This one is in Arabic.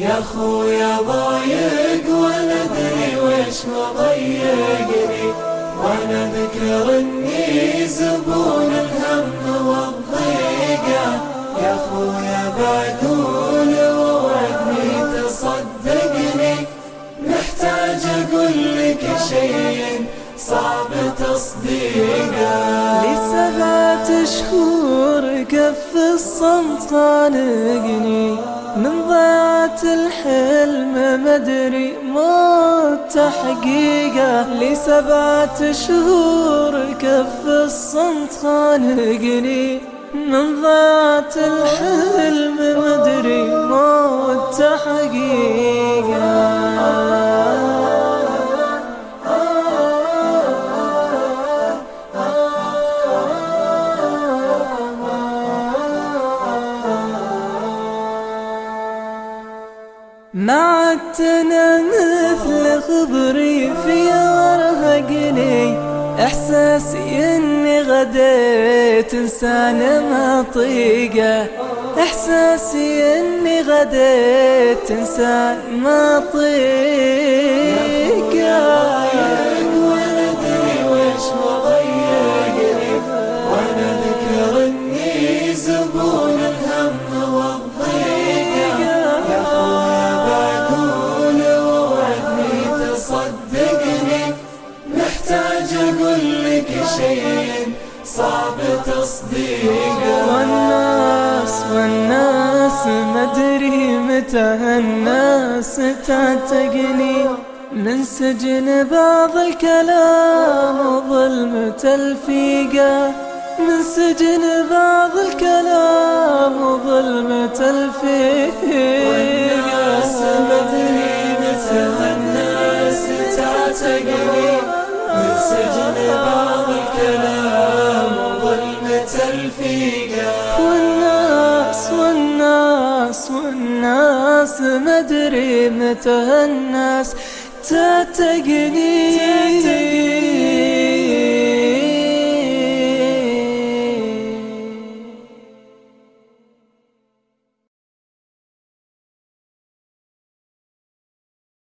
خويا ضايق ولا أدري وش مضيقني وأنا أذكر إني زبون الهم والضيقه يا خويا بعدول ووعدني تصدقني. محتاج أقول لك شيء صعب تصديقه. لسبعة شهور كف الصمت خانقني من ضيعة الحلم مدري موت حقيقة لسبعة شهور كف الصمت خانقني. من ضيعة الحلم مدري موت حقيقة ما عدتنا مثل خبري في ارهقني إحساسي إني غديت إنسان ما طيقة. إحساسي إني غديت إنسان ما طيقة. أقول لك شيء صعب تصديقه والناس والناس مدري متى الناس تعتقني. من سجن بعض الكلام وظلمة الفيقة من سجن بعض الكلام وظلمة الفيقة والناس مدري متى الناس تعتقني. من سجن بعض الكلام وظلمة الفيقة. والناس والناس والناس مدري متى الناس تعتقني